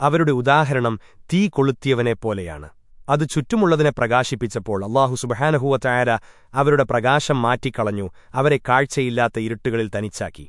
അവരുടെ ഉദാഹരണം തീ കൊളുത്തിയവനെപ്പോലെയാണ് അത് ചുറ്റുമുള്ളതിനെ പ്രകാശിപ്പിച്ചപ്പോൾ അള്ളാഹു സുബഹാനഹുവ ചായര അവരുടെ പ്രകാശം മാറ്റിക്കളഞ്ഞു അവരെ കാഴ്ചയില്ലാത്ത ഇരുട്ടുകളിൽ തനിച്ചാക്കി.